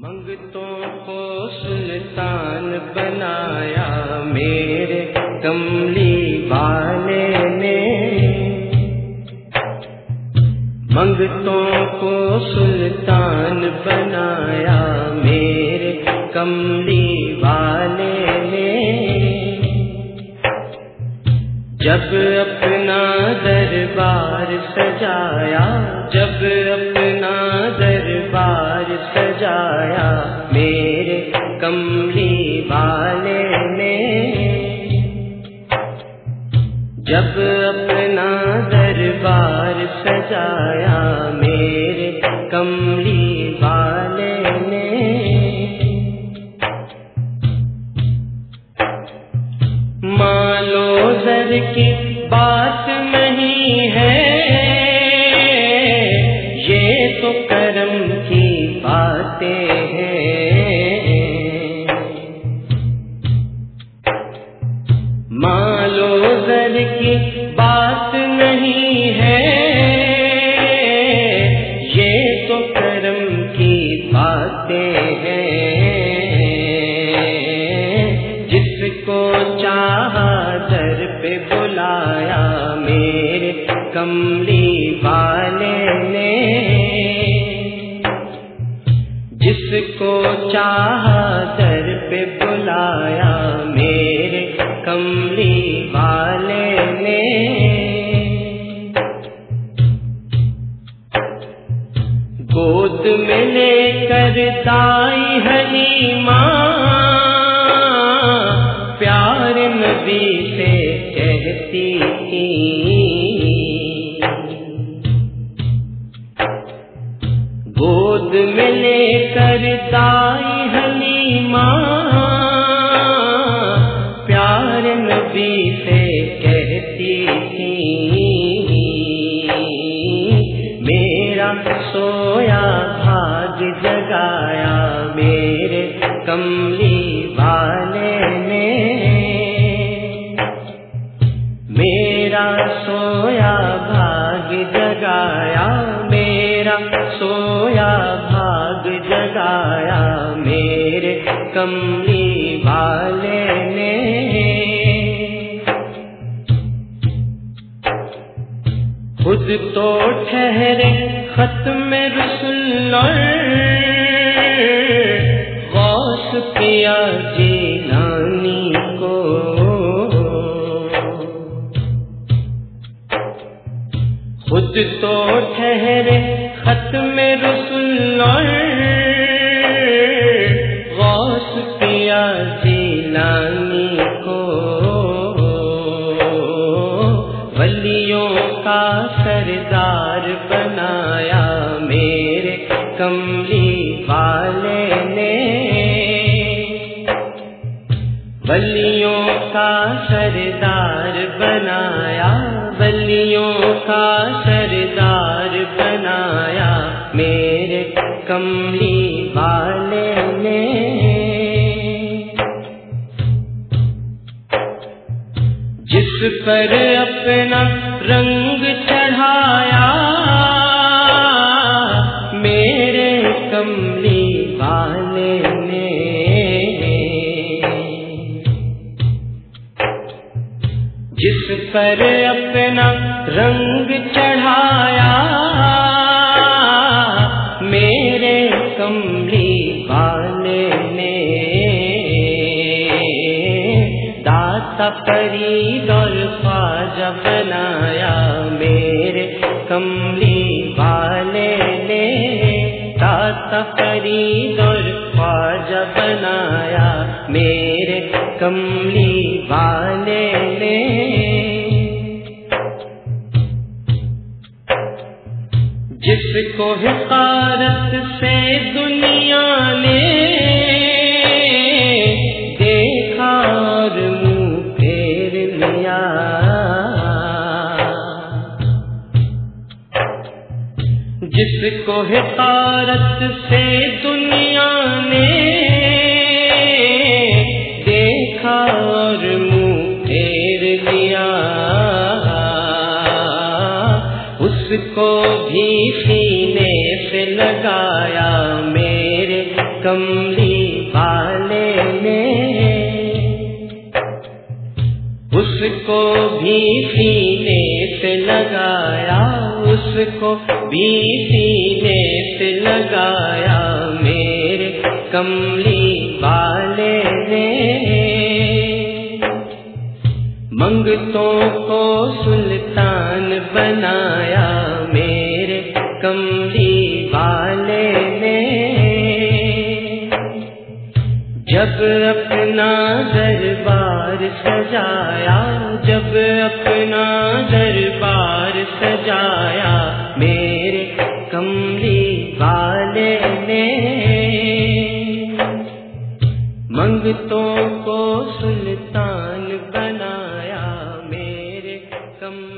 منگتوں کو سلطان بنایا میرے کملی والے نے۔ منگتوں کو سلطان بنایا میرے کملی والے نے۔ جب اپنا دربار سجایا، جب اپنا دربار سجایا میرے کملی بات کی بات نہیں ہے۔ یہ تو کرم کی باتیں ہیں۔ جس کو چاہا در پہ بلایا میرے کملی والے نے۔ جس کو چاہا در پہ بلایا گود میں لے کر دائی حلیمہ پیار نبی سے کہتی کملی والے نے میرا سویا بھاگ جگایا، میرا سویا بھاگ جگایا، میرے کملی والے نے۔ خود تو ٹھہرے ختم رسول غوث کیا جیلانی کو؟ خود تو ٹھہرے ختم رسول غوث کیا جیلانی کو؟ ولیوں کا سردار بنایا میرے کملی ولیوں کا سردار بنایا۔ میرے کملی والے نے۔ جس پر اپنا رنگ چڑھایا۔ میرے کملی والے نے۔ جس پر اپنا رنگ چڑھایا، میرے کملی والے نے۔ داتا فرید اور خواجہ بنایا، میرے کملی والے نے۔ داتا فرید اور خواجہ بنایا، میرے کملی کو حقارت سے دنیا نے دیکھا اور منہ پھیر لیا۔ جس کو حقارت سے دنیا نے اس کو بھی سینے سے لگایا میرے کملی والے نے۔ اس کو بھی سینے سے لگایا، اس کو بھی سینے سے لگایا میرے کملی والے نے۔ منگتوں کو سلطان بنایا میرے کملی والے نے۔ جب اپنا دربار سجایا، جب اپنا دربار سجایا میرے کملی والے نے۔ منگتوں کو سلطان بنایا میرے کملی